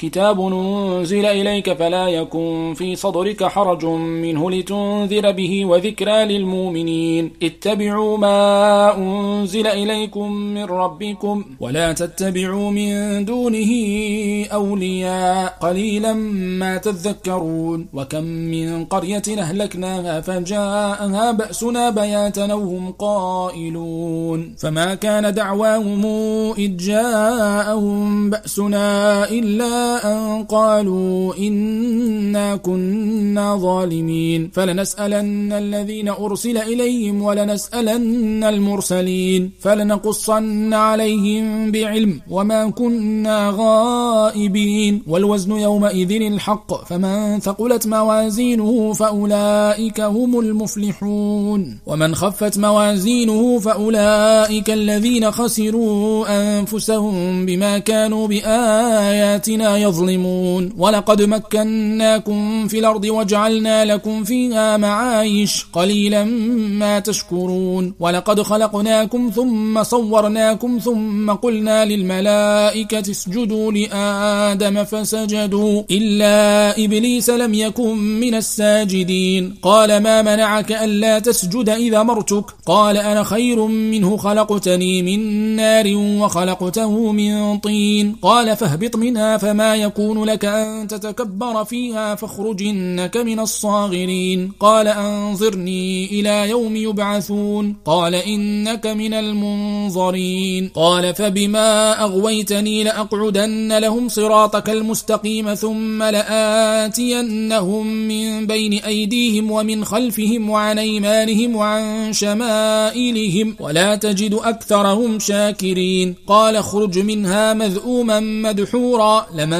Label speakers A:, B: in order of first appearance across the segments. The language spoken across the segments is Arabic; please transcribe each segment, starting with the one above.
A: كتاب ننزل إليك فلا يكن في صدرك حرج منه لتنذر به وذكرى للمؤمنين. اتبعوا ما أنزل إليكم من ربكم ولا تتبعوا من دونه أولياء. قليلا ما تذكرون. وكم من قرية أهلكناها فجاءها بأسنا بياتا وهم قائلون. فما كان دعواهم إذ جاءهم بأسنا إلا أن قالوا إنا كنا ظالمين. فلنسألن الذين أرسل إليهم ولنسألن المرسلين. فلنقصن عليهم بعلم وما كنا غائبين. والوزن يومئذ الحق فمن ثقلت موازينه فأولئك هم المفلحون. ومن خفت موازينه فأولئك الذين خسروا أنفسهم بما كانوا بآياتنا يظلمون. ولقد مكناكم في الأرض وجعلنا لكم فيها معايش قليلا ما تشكرون. ولقد خلقناكم ثم صورناكم ثم قلنا للملائكة اسجدوا لآدم فسجدوا إلا إبليس لم يكن من الساجدين. قال ما منعك ألا تسجد إذا مرتك؟ قال أنا خير منه خلقتني من نار وخلقته من طين. قال فاهبط منها فما يكون لك أن تتكبر فيها فاخرج إنك من الصاغرين. قال أنظرني إلى يوم يبعثون. قال إنك من المنظرين. قال فبما أغويتني لأقعدن لهم صراطك المستقيم ثم لآتينهم من بين أيديهم ومن خلفهم وعن أيمانهم وعن شمائلهم ولا تجد أكثرهم شاكرين. قال اخرج منها مذءوما مدحورا. لمن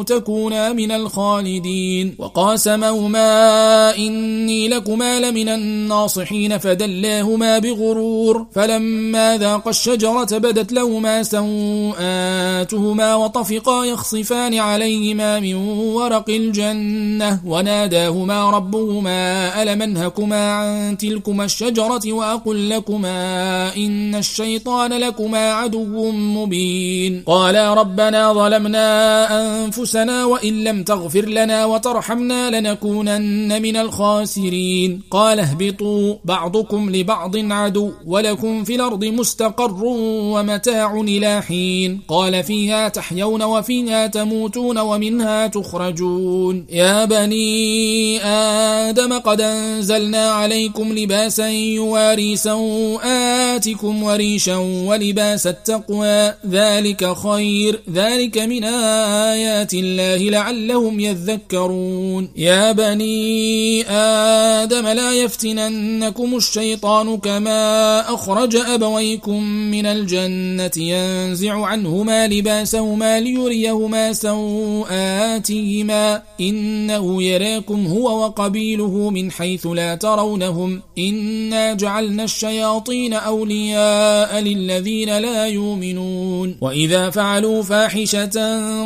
A: تكونا من الخالدين. وقاسمهما إني لكما لمن الناصحين. فدلاهما بغرور. فلما ذاق الشجرة بدت لهما سوآتهما وطفقا يخصفان عليهما من ورق الجنة. وناداهما ربهما ألم أنهكما عن تلكما الشجرة وأقل لكما إن الشيطان لكما عدو مبين. قالا ربنا ظلمنا أنفسنا أنفسنا وإن لم تغفر لنا وترحمنا لنكونن من الخاسرين. قال اهبطوا بعضكم لبعض عدو ولكم في الأرض مستقر ومتاع إلى حين. قال فيها تحيون وفيها تموتون ومنها تخرجون. يا بني آدم قد أنزلنا عليكم لباسا يواري سوآتكم وريشا ولباس التقوى. ذلك خير ذلك من آيات الله الله لعلهم يذكرون. يا بني آدم لا يفتننكم الشيطان كما أخرج أبويكم من الجنة ينزع عنهما لباسهما ليريهما سوآتهما. إنه يراكم هو وقبيله من حيث لا ترونهم. إنا جعلنا الشياطين أولياء للذين لا يؤمنون. وإذا فعلوا فاحشة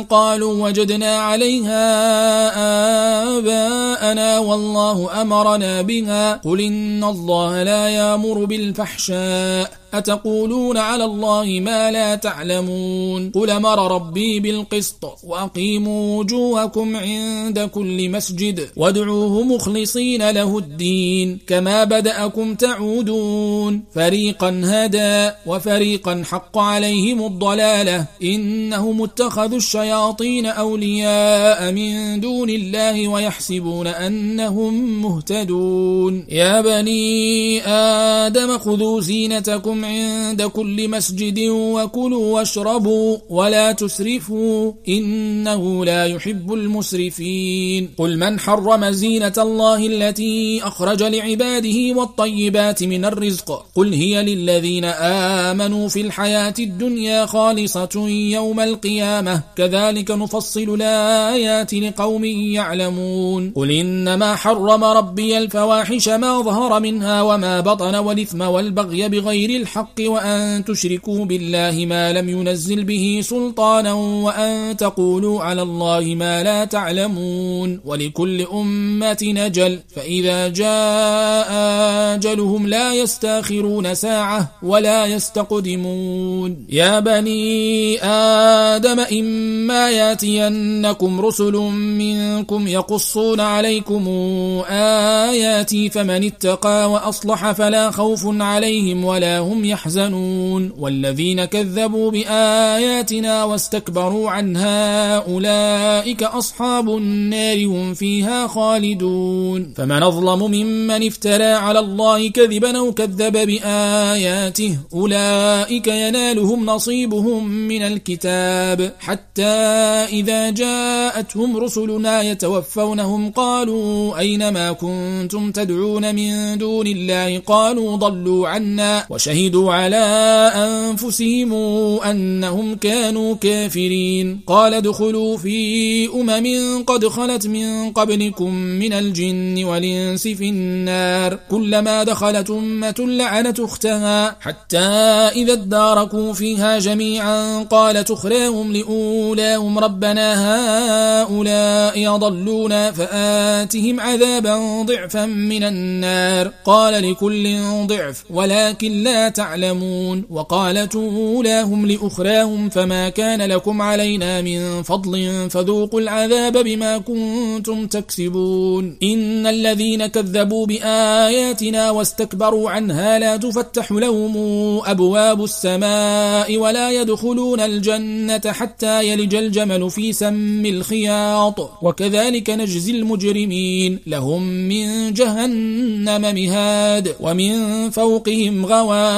A: قالوا وجدنا عليها آباءنا والله أمرنا بها. قل إن الله لا يأمر بالفحشاء. أتقولون على الله ما لا تعلمون قل مر ربي بالقسط وأقيموا وجوهكم عند كل مسجد وادعوه مخلصين له الدين كما بدأكم تعودون فريقا هدى وفريقا حق عليهم الضلالة إنهم اتخذوا الشياطين أولياء من دون الله ويحسبون أنهم مهتدون يا بني آدم خذوا زينتكم لكم عند كل مسجد وكلوا واشربوا ولا تسرفوا إنه لا يحب المسرفين. قل من حرم زينة الله التي أخرج لعباده والطيبات من الرزق؟ قل هي للذين آمنوا في الحياة الدنيا خالصة يوم القيامة. كذلك نفصل الآيات لقوم يعلمون. قل إنما حرم ربي الفواحش ما ظهر منها وما بطن والإثم والبغي بغير الحق وأن تشركوا بالله ما لم ينزل به سلطانا وأن تقولوا على الله ما لا تعلمون ولكل أمة نجل فإذا جاء أجلهم لا يستأخرون ساعة ولا يستقدمون يا بني آدم إما ياتينكم رسل منكم يقصون عليكم آياتي فمن اتقى وأصلح فلا خوف عليهم ولا هم يحزنون والذين كذبوا بآياتنا واستكبروا عنها أولئك أصحاب النار هم فيها خالدون. فمن أظلم ممن افترى على الله كذبا أو كذب بآياته أولئك ينالهم نصيبهم من الكتاب. حتى إذا جاءتهم رسلنا يتوفونهم قالوا أين ما كنتم تدعون من دون الله؟ قالوا ضلوا عنا وشهدوا على أنفسهم أنهم كانوا كافرين. قال ادخلوا في أمم قد خلت من قبلكم من الجن والإنس في النار. كلما دخلت أمة لعنت أختها. حتى إذا اداركوا فيها جميعا قالت أخراهم لأولاهم. ربنا هؤلاء يضلون فآتهم عذابا ضعفا من النار. قال لكل ضعف ولكن لا تعلمون وقالت أولاهم لأخراهم فما كان لكم علينا من فضل فذوقوا العذاب بما كنتم تكسبون إن الذين كذبوا بآياتنا واستكبروا عنها لا تفتح لهم أبواب السماء ولا يدخلون الجنة حتى يلج الجمل في سم الخياط وكذلك نجزي المجرمين لهم من جهنم مهاد ومن فوقهم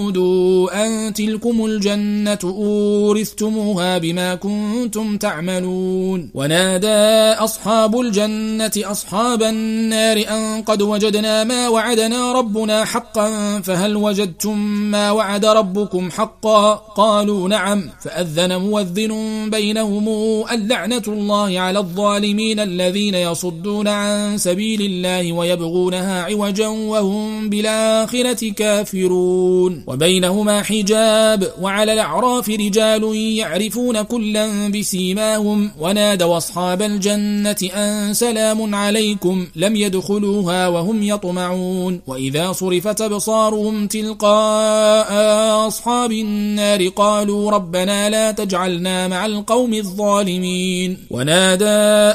A: ونودوا أن تلكم الجنة أورثتموها بما كنتم تعملون. ونادى أصحاب الجنة أصحاب النار أن قد وجدنا ما وعدنا ربنا حقا فهل وجدتم ما وعد ربكم حقا؟ قالوا نعم. فأذن موذن بينهم اللعنة الله على الظالمين الذين يصدون عن سبيل الله ويبغونها عوجا وهم بالآخرة كافرون. وبينهما حجاب وعلى الأعراف رجال يعرفون كلا بسيماهم ونادوا أصحاب الجنة أن سلام عليكم لم يدخلوها وهم يطمعون وإذا صرفت أبصارهم تلقاء أصحاب النار قالوا ربنا لا تجعلنا مع القوم الظالمين ونادى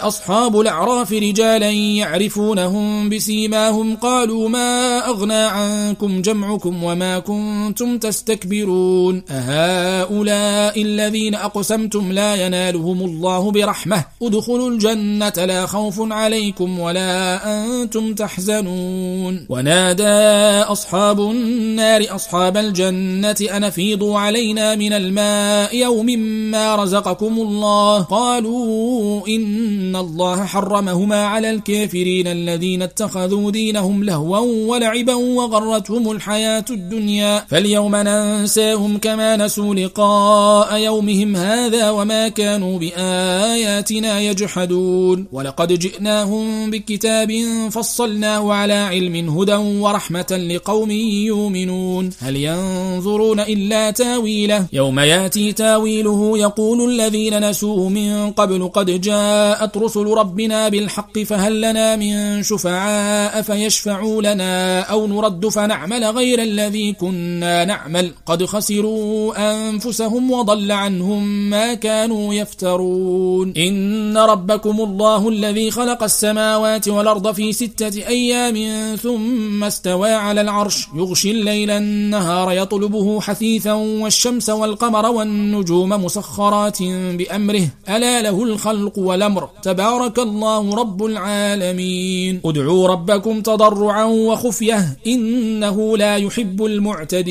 A: أصحاب الأعراف رجالا يعرفونهم بسيماهم قالوا ما أغنى عنكم جمعكم وما كنتم تستكبرون. أهؤلاء الذين أقسمتم لا ينالهم الله برحمة. ادخلوا الجنة لا خوف عليكم ولا أنتم تحزنون. ونادى أصحاب النار أصحاب الجنة أنفيضوا علينا من الماء يوم ما رزقكم الله؟ قالوا إن الله حرمهما على الكافرين الذين اتخذوا دينهم لهوا ولعبا وغرتهم الحياة الدنيا. فاليوم ننساهم كما نسوا لقاء يومهم هذا وما كانوا بآياتنا يجحدون. ولقد جئناهم بكتاب فصلناه على علم هدى ورحمة لقوم يؤمنون. هل ينظرون إلا تاويله؟ يوم يأتي تاويله يقول الذين نسوه من قبل قد جاءت رسل ربنا بالحق فهل لنا من شفعاء فيشفعوا لنا أو نرد فنعمل غير الذي كنا كنا نعمل. قد خسروا أنفسهم وضل عنهم ما كانوا يفترون. إن ربكم الله الذي خلق السماوات والأرض في ستة أيام ثم استوى على العرش. يغشي الليل النهار يطلبه حثيثا والشمس والقمر والنجوم مسخرات بأمره. ألا له الخلق والأمر. تبارك الله رب العالمين. ادعوا ربكم تضرعا وخفية. إنه لا يحب المعتدين.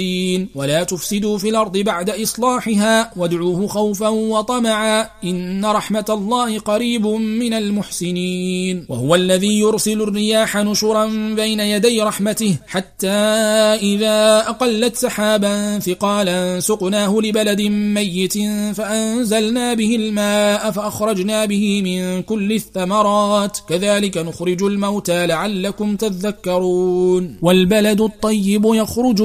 A: ولا تفسدوا في الأرض بعد إصلاحها وادعوه خوفا وطمعا إن رحمة الله قريب من المحسنين. وهو الذي يرسل الرياح نشرا بين يدي رحمته حتى إذا أقلت سحابا ثقالا سقناه لبلد ميت فأنزلنا به الماء فأخرجنا به من كل الثمرات. كذلك نخرج الموتى لعلكم تذكرون. والبلد الطيب يخرج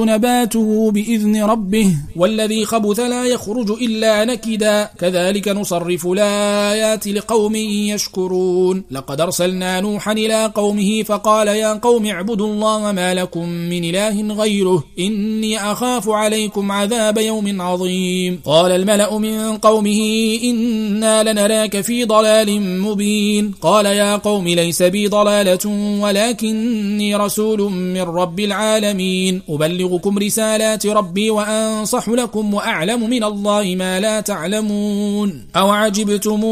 A: نباته بإذن ربه والذي خبث لا يخرج إلا نكدا. كذلك نصرف الآيات لقوم يشكرون. لقد أرسلنا نوحا إلى قومه فقال يا قوم اعبدوا الله ما لكم من إله غيره. إني أخاف عليكم عذاب يوم عظيم. قال الملأ من قومه إنا لنراك في ضلال مبين. قال يا قوم ليس بي ضلالة ولكني رسول من رب العالمين. أبلغكم رسالات ربي وأنصح لكم وأعلم من الله ما لا تعلمون. أو عجبتم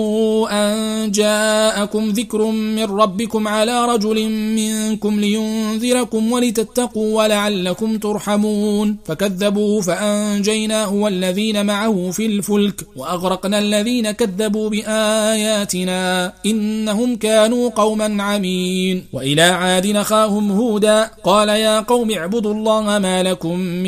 A: أن جاءكم ذكر من ربكم على رجل منكم لينذركم ولتتقوا ولعلكم ترحمون. فكذبوا فأنجيناه والذين معه في الفلك وأغرقنا الذين كذبوا بآياتنا إنهم كانوا قوما عمين. وإلى عاد نخاهم هودا قال يا قوم اعبدوا الله ما لكم من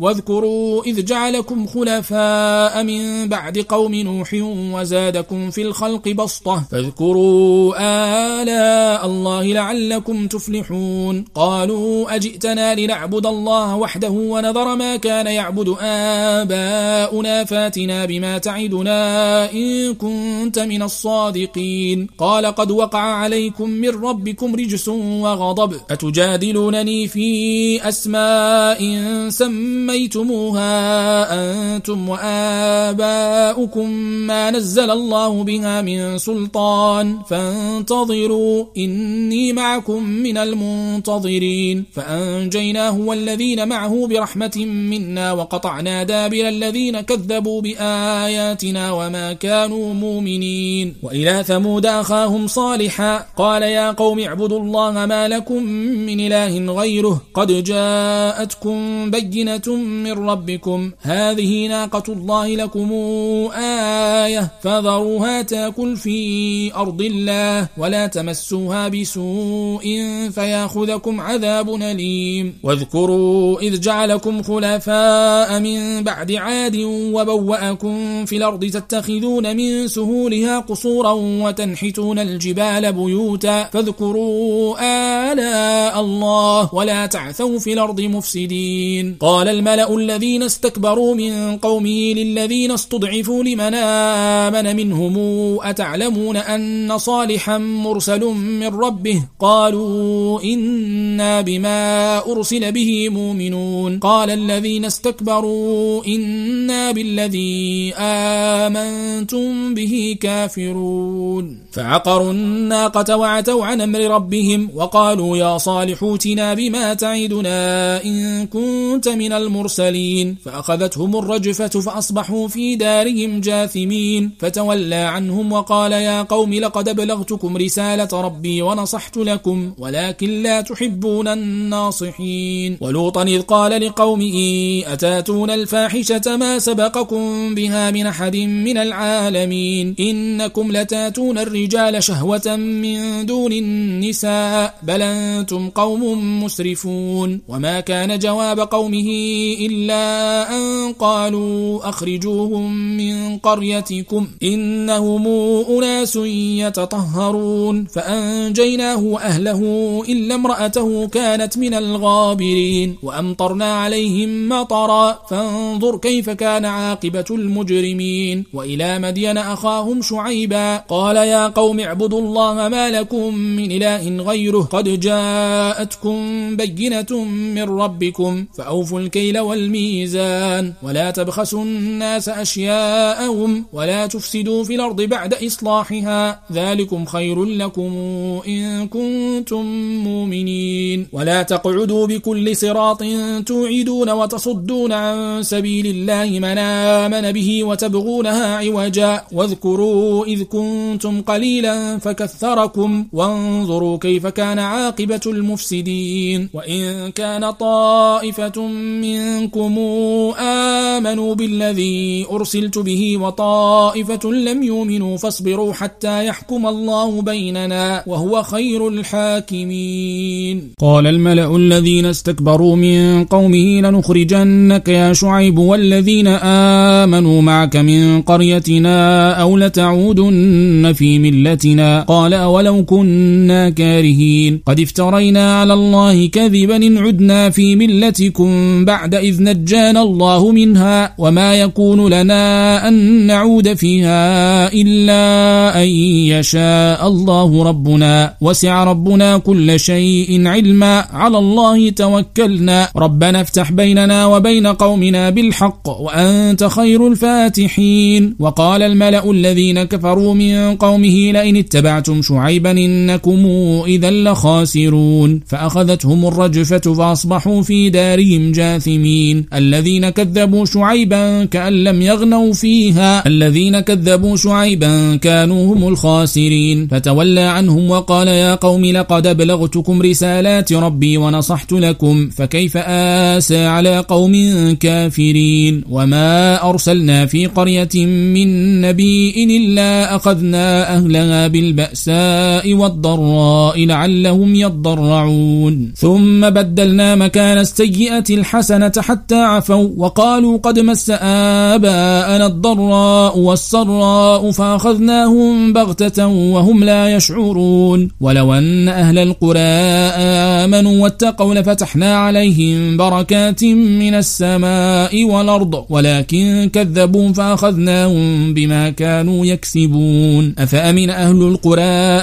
A: واذكروا إذ جعلكم خلفاء من بعد قوم نوح وزادكم في الخلق بسطة. فاذكروا آلاء الله لعلكم تفلحون. قالوا أجئتنا لنعبد الله وحده ونذر ما كان يعبد آباؤنا. فاتنا بما تعدنا إن كنت من الصادقين. قال قد وقع عليكم من ربكم رجس وغضب. أتجادلونني في أسماء سميتموها أنتم وآباؤكم ما نزل الله بها من سلطان فانتظروا إني معكم من المنتظرين فأنجيناه والذين معه برحمة منا وقطعنا دابر الذين كذبوا بآياتنا وما كانوا مؤمنين وإلى ثمود أخاهم صالحا قال يا قوم اعبدوا الله ما لكم من إله غيره قد جاءتكم بينة من ربكم؟ هذه ناقة الله لكم آية. فذروها تاكل في أرض الله ولا تمسوها بسوء فياخذكم عذاب أليم. واذكروا إذ جعلكم خلفاء من بعد عاد وبوأكم في الأرض تتخذون من سهولها قصورا وتنحتون الجبال بيوتا فاذكروا آلاء الله ولا تعثوا في الأرض مفسدين. قال الملأ الذين استكبروا من قومه للذين استضعفوا لمن آمن منهم أتعلمون أن صالحا مرسل من ربه؟ قالوا إنا بما أرسل به مؤمنون. قال الذين استكبروا إنا بالذي آمنتم به كافرون. فعقروا الناقة وعتوا عن أمر ربهم وقالوا يا صالح اوتنا بما تعدنا إن كنت من المرسلين فأخذتهم الرجفة فأصبحوا في دارهم جاثمين فتولى عنهم وقال يا قوم لقد بلغتكم رسالة ربي ونصحت لكم ولكن لا تحبون الناصحين ولوطا إذ قال لقومه أتاتون الفاحشة ما سبقكم بها من أحد من العالمين إنكم لتاتون الرجال شهوة من دون النساء بل أنتم قوم مسرفون وما كان جواب قومه إلا أن قالوا أخرجوهم من قريتكم إنهم أناس يتطهرون فأنجيناه وأهله إلا امرأته كانت من الغابرين وأمطرنا عليهم مطرا فانظر كيف كان عاقبة المجرمين وإلى مدين أخاهم شعيبا قال يا قوم اعبدوا الله ما لكم من إله غيره قد جاءتكم بينة من ربكم فأوفوا الكيل والميزان. ولا تبخسوا الناس أشياءهم ولا تفسدوا في الأرض بعد إصلاحها. ذلكم خير لكم إن كنتم مؤمنين. ولا تقعدوا بكل صراط توعدون وتصدون عن سبيل الله من آمن به وتبغونها عوجا. واذكروا إذ كنتم قليلا فكثركم وانظروا كيف كان عاقبة المفسدين. وإن كان طائفة منكم آمنوا بالذي أرسلت به وطائفة لم يؤمنوا فاصبروا حتى يحكم الله بيننا وهو خير الحاكمين.
B: قال الملأ الذين استكبروا من قومه لنخرجنك يا شعيب والذين آمنوا معك من قريتنا أو لتعودن في ملتنا. قال أولو كنا كارهين. قد افترينا على الله كذبا إن عدنا في ملتكم بعد إذ نجانا الله منها وما يكون لنا أن نعود فيها إلا أن يشاء الله ربنا. وسع ربنا كل شيء علما. على الله توكلنا. ربنا افتح بيننا وبين قومنا بالحق وأنت خير الفاتحين. وقال الملأ الذين كفروا من قومه لئن اتبعتم شعيبا إنكم إذا لخاسرون. فأخذتهم الرجفة فأصبحوا في دارهم جاثمين. الذين كذبوا شعيبا كأن لم يغنوا فيها. الذين كذبوا شعيبا كانوا هم الخاسرين. فتولى عنهم وقال يا قوم لقد أبلغتكم رسالات ربي ونصحت لكم. فكيف آسى على قوم كافرين؟ وما أرسلنا في قرية من نبي إلا أخذنا أهلها بالبأساء والضراء لعلهم يضرعون. ثم بدلنا مكان السيئة الحسنة حتى عفوا وقالوا قد مس آباءنا الضراء والسراء فأخذناهم بغتة وهم لا يشعرون ولو أن أهل القرى آمنوا واتقوا لفتحنا عليهم بركات من السماء والأرض ولكن كذبوا فأخذناهم بما كانوا يكسبون أفأمن أهل القرى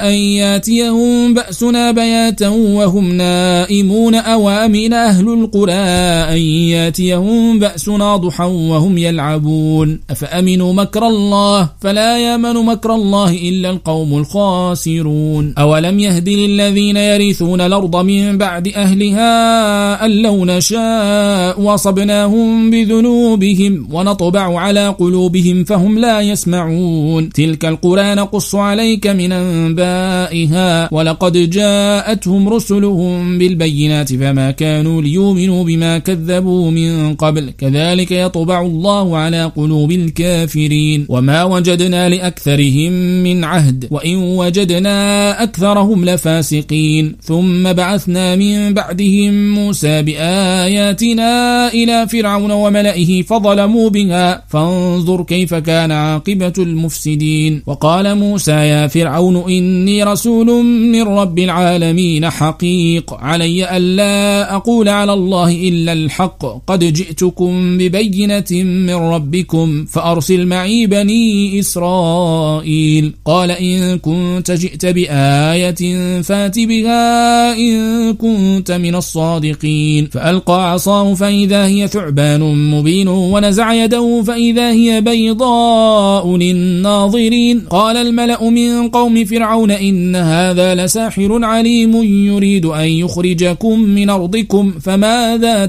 B: أن ياتيهم بأسنا بياتا وهم نائمون أوامن أهل القرى أن ياتيهم بأسنا ضحى وهم يلعبون. أفأمنوا مكر الله؟ فلا يامن مكر الله إلا القوم الخاسرون. أولم يهد للذين يرثون الأرض من بعد أهلها أن لو نشاء وصبناهم بذنوبهم ونطبع على قلوبهم فهم لا يسمعون. تلك القرى نقص عليك من أنبائها. ولقد جاءتهم رسلهم بالبينات فما كانوا ليؤمنوا بما كذبوا من قبل. كذلك يطبع الله على قلوب الكافرين. وما وجدنا لأكثرهم من عهد. وإن وجدنا أكثرهم لفاسقين. ثم بعثنا من بعدهم موسى بآياتنا إلى فرعون وملئه فظلموا بها. فانظر كيف كان عاقبة المفسدين. وقال موسى يا فرعون إني رسول من رب العالمين حقيق. علي ألا أقول على الله إلا الحق. قد جئتكم ببينة من ربكم فأرسل معي بني إسرائيل. قال إن كنت جئت بآية فات بها إن كنت من الصادقين. فألقى عصاه فإذا هي ثعبان مبين ونزع يده فإذا هي بيضاء للناظرين. قال الملأ من قوم فرعون إن هذا لساحر عليم يريد أن يخرجكم من أرضكم فماذا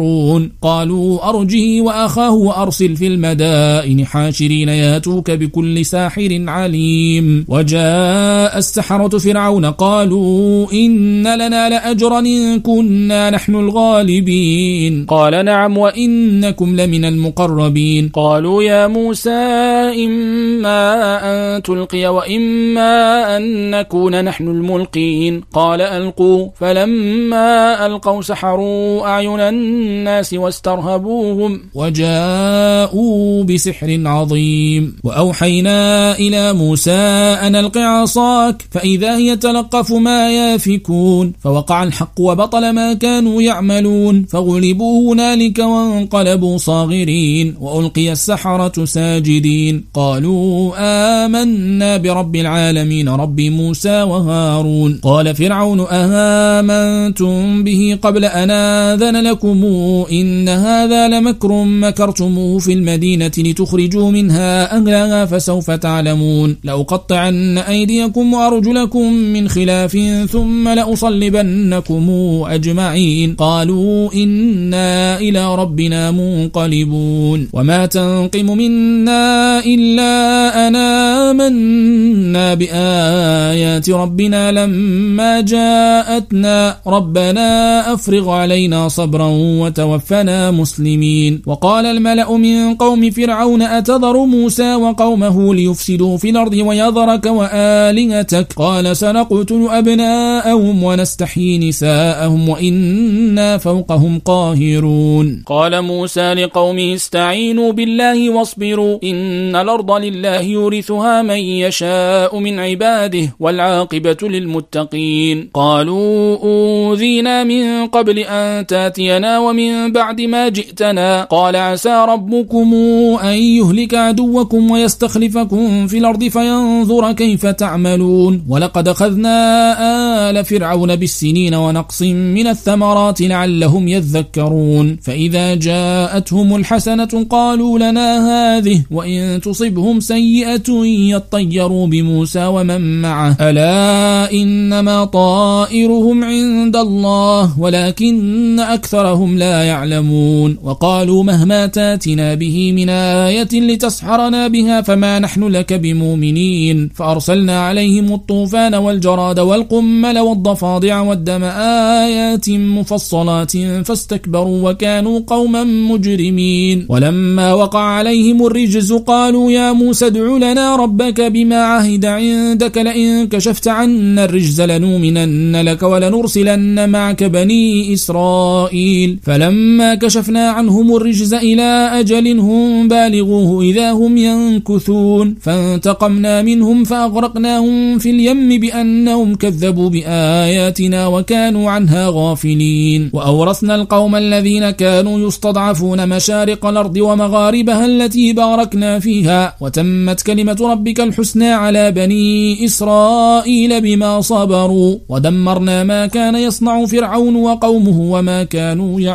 B: تامرون قالوا أرجه وأخاه وأرسل في المدائن. حاشرين ياتوك بكل ساحر عليم. وجاء السحرة فرعون. قالوا إن لنا لأجرا إن كنا نحن الغالبين. قال نعم وإنكم لمن المقربين. قالوا يا موسى
A: إما أن تلقي وإما أن نكون نحن الملقين. قال ألقوا. فلما ألقوا سحروا أعين الناس واسترهبوهم وجاءوا بسحر عظيم. وأوحينا إلى موسى أن ألقي عصاك فإذا هي تلقف ما يافكون. فوقع الحق وبطل ما كانوا يعملون. فغلبوا هنالك وانقلبوا صاغرين. وألقي السحرة ساجدين. قالوا آمنا برب العالمين رب موسى وهارون. قال فرعون أهامنتم به قبل أن آذن لكم إن هذا لمكر مكرتموه في المدينة لتخرجوا منها أهلها فسوف تعلمون. لأقطعن أيديكم وأرجلكم من خلاف ثم لأصلبنكم أجمعين. قالوا إنا إلى ربنا منقلبون. وما تنقم منا إلا أنا آمنا بآيات ربنا لما جاءتنا. ربنا أفرغ علينا صبرا وتوفنا مسلمين. وقال الملأ من قوم فرعون أتذر موسى وقومه ليفسدوا في الأرض ويذرك وآلهتك؟ قال سنقتل أبناءهم ونستحيي نساءهم وإنا فوقهم قاهرون. قال موسى لقومه استعينوا بالله واصبروا إن الأرض لله يورثها من يشاء من عباده والعاقبة للمتقين. قالوا أوذينا من قبل أن تأتينا ومن بعد ما جئتنا. قال عسى ربكم أن يهلك عدوكم ويستخلفكم في الأرض فينظر كيف تعملون. ولقد أخذنا آل فرعون بالسنين ونقص من الثمرات لعلهم يذكرون. فإذا جاءتهم الحسنة قالوا لنا هذه وإن تصبهم سيئة يطيروا بموسى ومن معه. ألا إنما طائرهم عند الله ولكن أكثرهم لا يعلمون. وقالوا مهما تاتنا به من آية لتسحرنا بها فما نحن لك بمؤمنين. فأرسلنا عليهم الطوفان والجراد والقمل والضفادع والدم آيات مفصلات فاستكبروا وكانوا قوما مجرمين. ولما وقع عليهم الرجز قالوا يا موسى ادع لنا ربك بما عهد عندك. لئن كشفت عنا الرجز لنؤمنن لك ولنرسلن معك بني إسرائيل. فلما كشفنا عنهم الرجز إلى أجل هم بالغوه إذا هم ينكثون فانتقمنا منهم فأغرقناهم في اليم بأنهم كذبوا بآياتنا وكانوا عنها غافلين. وأورثنا القوم الذين كانوا يستضعفون مشارق الأرض ومغاربها التي باركنا فيها وتمت كلمة ربك الحسنى على بني إسرائيل بما صبروا ودمرنا ما كان يصنع فرعون وقومه وما كانوا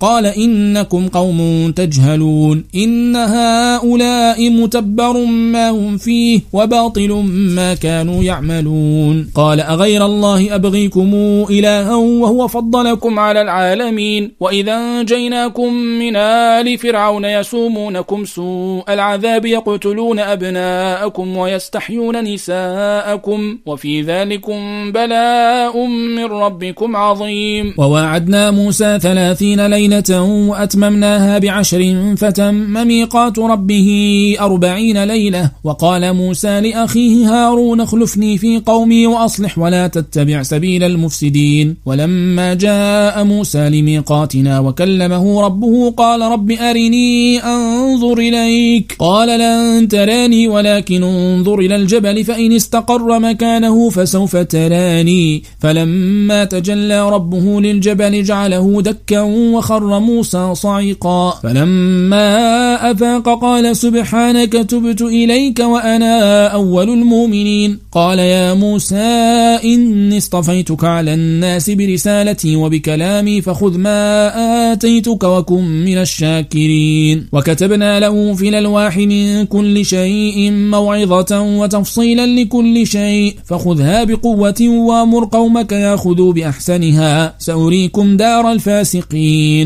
A: قال إنكم قوم تجهلون إن هؤلاء متبر ما هم فيه وباطل ما كانوا يعملون قال أغير الله أبغيكم إلها وهو فضلكم على العالمين وإذا انجيناكم من آل فرعون يسومونكم سوء العذاب يقتلون أبناءكم ويستحيون نساءكم وفي ذلكم بلاء من ربكم عظيم وواعدنا موسى ثلاثين ليلة ليلة وأتممناها بعشر فتم ميقات ربه أربعين ليلة. وقال موسى لأخيه هارون اخلفني في قومي وأصلح ولا تتبع سبيل المفسدين. ولما جاء موسى لميقاتنا وكلمه ربه قال رب أرني أنظر إليك. قال لن تراني ولكن انظر إلى الجبل فإن استقر مكانه فسوف تراني. فلما تجلى ربه للجبل جعله دكا وخر خر موسى صعقا فلما أفاق قال سبحانك تبت إليك وأنا أول المؤمنين. قال يا موسى إني اصطفيتك على الناس برسالتي وبكلامي فخذ ما آتيتك وكن من الشاكرين. وكتبنا له في الألواح من كل شيء موعظة وتفصيلا لكل شيء. فخذها بقوة وامر قومك يأخذوا بأحسنها. سأريكم دار الفاسقين.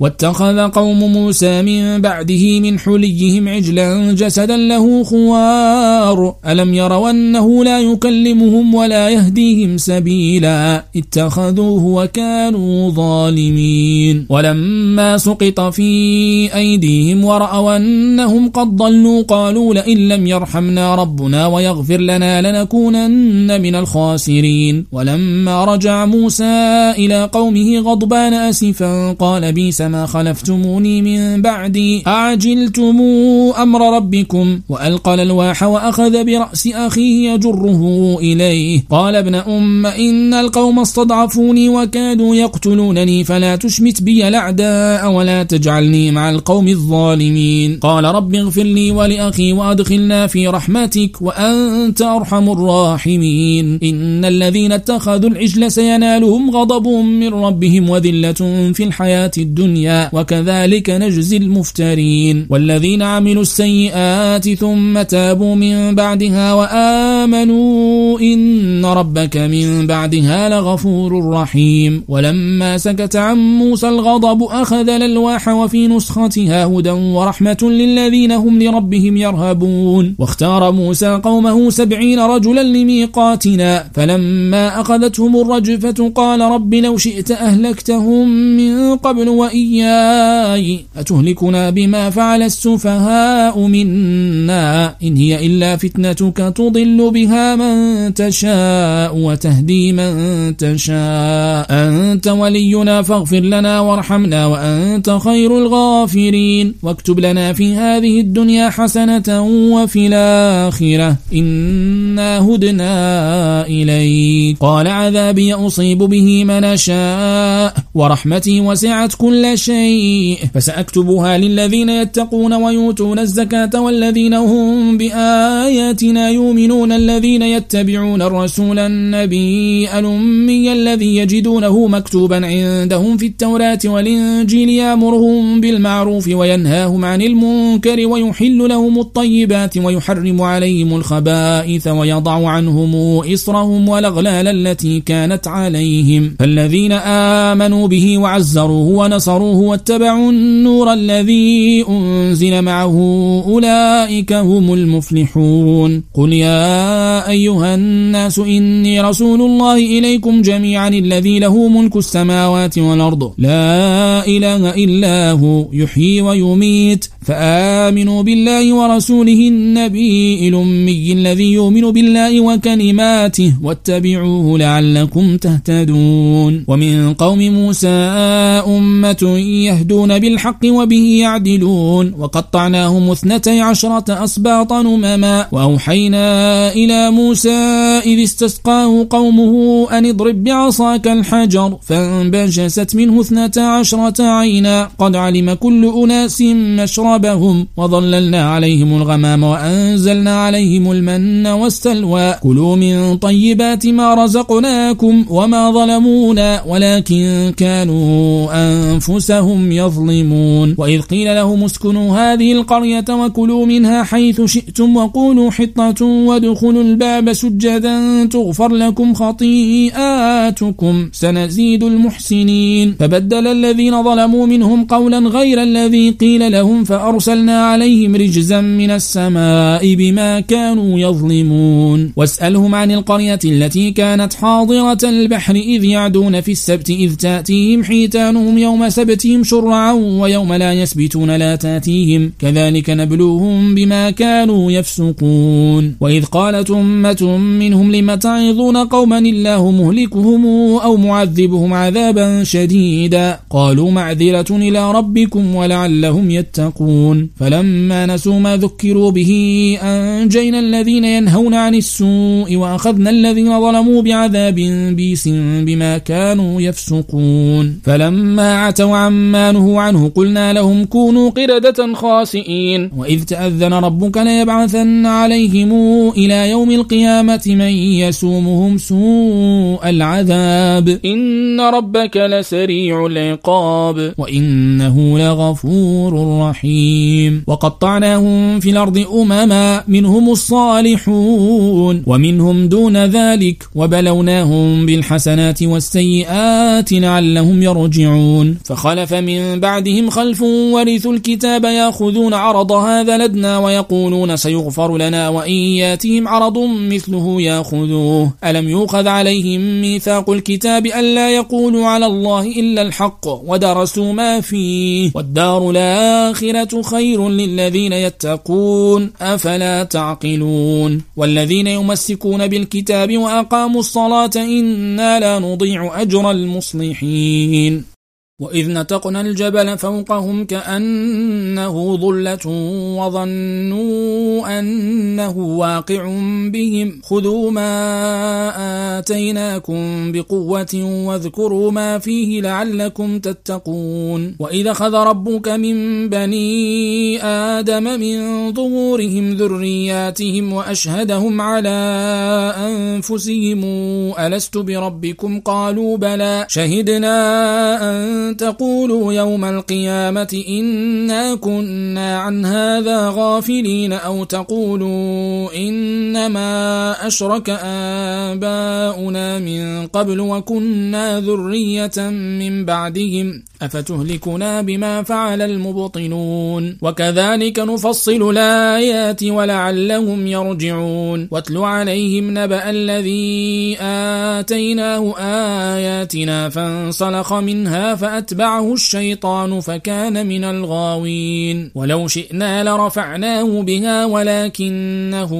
A: واتخذ قوم موسى من بعده من حليهم عجلا جسدا له خوار. ألم يروا أنه لا يكلمهم ولا يهديهم سبيلا؟ اتخذوه وكانوا ظالمين. ولما سقط في أيديهم ورأوا أنهم قد ضلوا قالوا لئن لم يرحمنا ربنا ويغفر لنا لنكونن من الخاسرين. ولما رجع موسى إلى قومه غضبان أسفا قال بيس ما خلفتموني من بعدي. أعجلتم أمر ربكم وألقى الواح وأخذ برأس أخيه يجره إليه. قال ابن أم إن القوم استضعفوني وكادوا يقتلونني فلا تشمت بي الأعداء ولا تجعلني مع القوم الظالمين. قال رب اغفر لي ولأخي وأدخلنا في رحمتك وأنت أرحم الراحمين. إن الذين اتخذوا العجل سينالهم غضب من ربهم وذلة في الحياة الدنيا. وكذلك نجزي المفترين والذين عملوا السيئات ثم تابوا من بعدها وآمنوا إن ربك من بعدها لغفور رحيم. ولما سكت عن موسى الغضب أخذ الألواح وفي نسختها هدى ورحمة للذين هم لربهم يرهبون. واختار موسى قومه سبعين رجلا لميقاتنا. فلما أخذتهم الرجفة قال رب لو شئت أهلكتهم من قبل وإياي. أتهلكنا بما فعل السفهاء منا؟ إن هي إلا فتنتك تضل بها من تشاء وتهدي من تشاء. أنت ولينا فاغفر لنا وارحمنا وأنت خير الغافرين. واكتب لنا في هذه الدنيا حسنة وفي الآخرة. إنا هدنا إليك. قال عذابي أصيب به من شاء ورحمتي وسعت كل شيء. فسأكتبها للذين يتقون ويؤتون الزكاة والذين هم بآياتنا يؤمنون الذين يتبعون الرسول النبي الأمي الذي يجدونه مكتوبا عندهم في التوراة والإنجيل يأمرهم بالمعروف وينهاهم عن المنكر ويحل لهم الطيبات ويحرم عليهم الخبائث ويضع عنهم إصرهم والأغلال التي كانت عليهم. فالذين آمنوا به وعزروه ونصروه واتبعوا النور الذي أنزل معه أولئك هم المفلحون. قل يا أيها الناس إني رسول الله إليكم جميعا الذي له ملك السماوات والأرض. لا إله إلا هو يحيي ويميت. فآمنوا بالله ورسوله النبي الأمي الذي يؤمن بالله وكلماته واتبعوه لعلكم تهتدون. ومن قوم موسى أمة يهدون بالحق وبه يعدلون. وقطعناهم اثنتي عشرة أسباط نمما. وأوحينا إلى موسى إذ استسقاه قومه أن اضرب بعصاك الحجر. فانبجست منه اثنتا عشرة عينا. قد علم كل أناس مشربهم. وظللنا عليهم الغمام وأنزلنا عليهم المن والسلوى. كلوا من طيبات ما رزقناكم وما ظلمونا. ولكن كانوا أنفسهم يظلمون. وإذ قيل لهم اسكنوا هذه القرية وكلوا منها حيث شئتم وقولوا حطة وادخلوا الباب سجدا تغفر لكم خطيئاتكم. سنزيد المحسنين. فبدل الذين ظلموا منهم قولا غير الذي قيل لهم فأرسلنا عليهم رجزا من السماء بما كانوا يظلمون. واسألهم عن القرية التي كانت حاضرة البحر إذ يعدون في السبت إذ تأتيهم حيتانهم يوم سبتهم شرعا ويوم لا يسبتون لا تأتيهم. كذلك نبلوهم بما كانوا يفسقون. وإذ قال
B: قالت أمة منهم لم تعظون قوما الله مهلكهم أو معذبهم عذابا شديدا؟ قالوا معذرة إلى ربكم ولعلهم يتقون. فلما نسوا ما ذكروا به أنجينا الذين ينهون عن السوء وأخذنا الذين ظلموا بعذاب بيس بما كانوا يفسقون. فلما عتوا عما نهوا عنه قلنا لهم كونوا قردة خاسئين. وإذ تأذن ربك ليبعثن عليهم إلى يوم القيامة من يسومهم سوء العذاب. إن ربك لسريع العقاب. وإنه لغفور رحيم. وقطعناهم في الأرض أمما منهم الصالحون. ومنهم دون ذلك وبلوناهم بالحسنات والسيئات لعلهم يرجعون. فخلف من بعدهم خلف ورثوا الكتاب يأخذون عرض هذا لدنا ويقولون سيغفر لنا وإن ياتهم عرض مثله يأخذوه. ألم يوخذ عليهم ميثاق الكتاب ألا يقولوا على الله إلا الحق ودرسوا ما فيه. والدار الآخرة خير للذين يتقون. أفلا تعقلون؟ والذين يمسكون بالكتاب وأقاموا الصلاة إنا لا نضيع أجر المصلحين. العالمين وإذ نتقنا الجبل فوقهم كأنه ظلة وظنوا أنه واقع بهم. خذوا ما آتيناكم بقوة واذكروا ما فيه لعلكم تتقون. وإذا خذ ربك من بني آدم من ظهورهم ذرياتهم وأشهدهم على أنفسهم ألست بربكم؟ قالوا بلى. شهدنا أن تقولوا يوم القيامة إنا كنا عن هذا غافلين أو تقولوا إنما أشرك آباؤنا من قبل وكنا ذرية من بعدهم أفتهلكنا بما فعل المبطنون وكذلك نفصل الآيات ولعلهم يرجعون واتل عليهم نبأ الذي آتيناه آياتنا فانصلخ منها فأتبعه الشيطان فكان من الغاوين. ولو شئنا لرفعناه بها ولكنه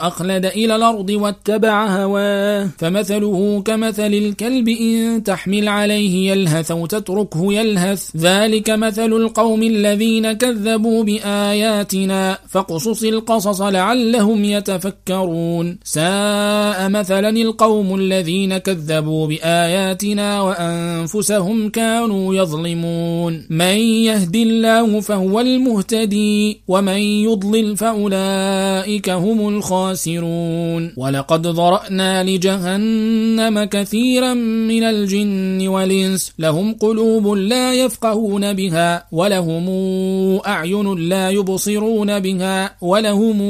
B: أخلد إلى الأرض واتبع هواه. فمثله كمثل الكلب إن تحمل عليه يلهث أو تتركه يلهث. ذلك مثل القوم الذين كذبوا بآياتنا فاقصص القصص لعلهم يتفكرون. ساء مثلا القوم الذين كذبوا بآياتنا وأنفسهم كانوا يظلمون. من يهدي الله فهو المهتدي ومن يضلل فأولئك هم الخاسرون. ولقد ضرأنا لجهنم كثيرا من الجن والإنس لهم قلوب لا يفقهون بها ولهم أعين لا يبصرون بها ولهم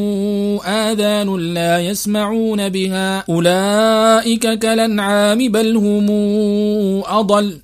B: آذان لا يسمعون بها. أولئك كالأنعام بل هم أضل.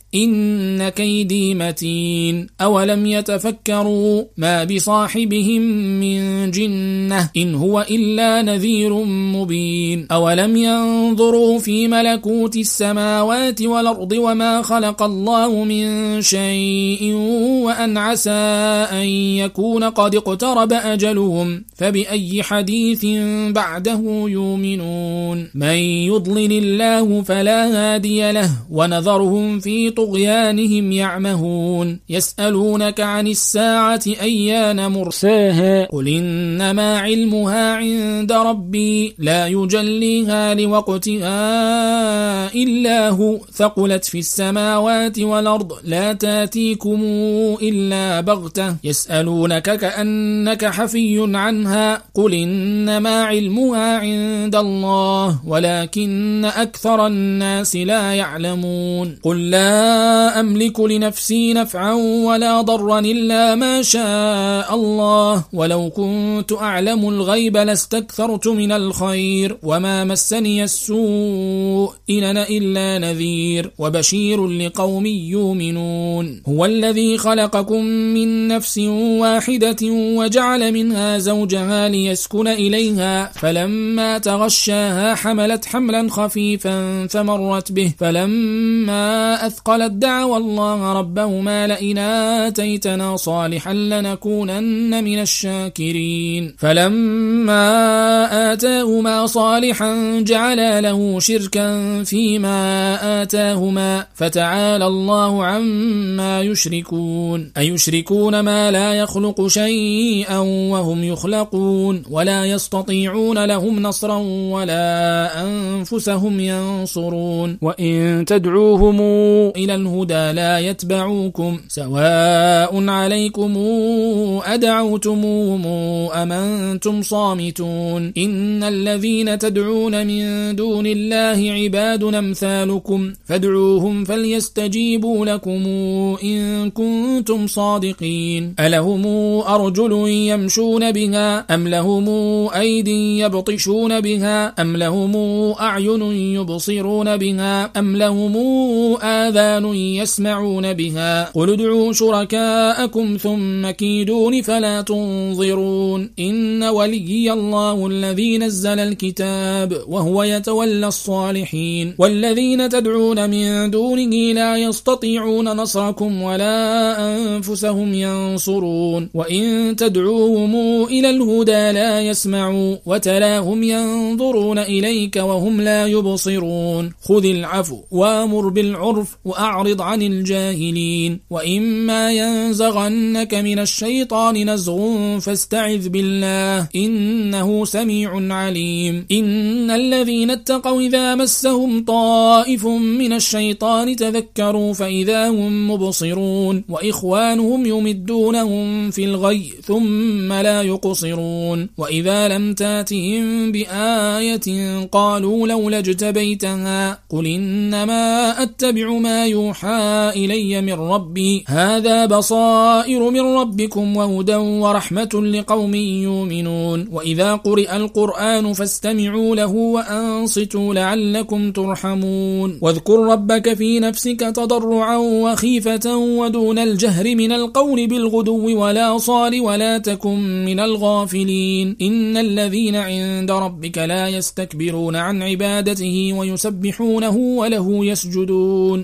B: إن كيدي متين. أولم يتفكروا ما بصاحبهم من جنة إن هو إلا نذير مبين. أولم ينظروا في ملكوت السماوات والأرض وما خلق الله من شيء وأن عسى أن يكون قد اقترب أجلهم فبأي حديث بعده يؤمنون. من يضلل الله فلا هادي له ونذرهم في طغيانهم يعمهون يسألونك عن الساعة أيان مرساها؟ قل إنما علمها عند ربي لا يجليها لوقتها إلا هو. ثقلت في السماوات والأرض لا تأتيكم إلا بغتة. يسألونك كأنك حفي عنها قل إنما علمها عند الله ولكن أكثر الناس لا يعلمون. قل لا
A: أملك لنفسي نفعا ولا ضرا إلا ما شاء الله. ولو كنت أعلم الغيب لاستكثرت من الخير وما مسني السوء إن إلا نذير وبشير لقوم يؤمنون. هو الذي خلقكم من نفس واحدة وجعل منها زوجها ليسكن إليها. فلما تغشاها حملت حملا خفيفا فمرت به. فلما أثقلت دعوى الله ربهما لئن آتيتنا صالحا لنكونن من الشاكرين. فلما آتاهما صالحا جعلا له شركا فيما آتاهما فتعالى الله عما يشركون. أيشركون ما لا يخلق شيئا وهم يخلقون ولا يستطيعون لهم نصرا ولا أنفسهم ينصرون. وإن تدعوهم إلى الهدى لا يتبعوكم سواء عليكم أدعوتموهم أم أنتم صامتون. إن الذين تدعون من دون الله عباد أمثالكم فادعوهم فليستجيبوا لكم إن كنتم صادقين. ألهم أرجل يمشون بها أم لهم أيدي يبطشون بها أم لهم أعين يبصرون بها أم لهم آذان يسمعون بها. قل ادعوا شركاءكم ثم كيدون فلا تنظرون. إن ولي الله الذي نزل الكتاب وهو يتولى الصالحين. والذين تدعون من دونه لا يستطيعون نصركم ولا أنفسهم ينصرون. وإن تدعوهم إلى الهدى لا يسمعوا وتلاهم ينظرون إليك وهم لا يبصرون. خذ العفو وأمر بالعرف وأعرض عن الجاهلين. وإما ينزغنك من الشيطان نزغ فاستعذ بالله. إنه سميع عليم. إن الذين اتقوا إذا مسهم طائف من الشيطان تذكروا فإذا هم مبصرون. وإخوانهم يمدونهم في الغي ثم لا يقصرون. وإذا لم تأتهم بآية قالوا لولا اجتبيتها. قل إنما أتبع ما يوحى إلي من ربي. هذا بصائر من ربكم وهدى ورحمة لقوم يؤمنون. وإذا قرئ القرآن فاستمعوا له وأنصتوا لعلكم ترحمون. واذكر ربك في نفسك تضرعا وخيفة ودون الجهر من القول بالغدو ولا صال ولا تكن من الغافلين. إن الذين عند ربك لا يستكبرون عن عبادته ويسبحونه وله يسجدون.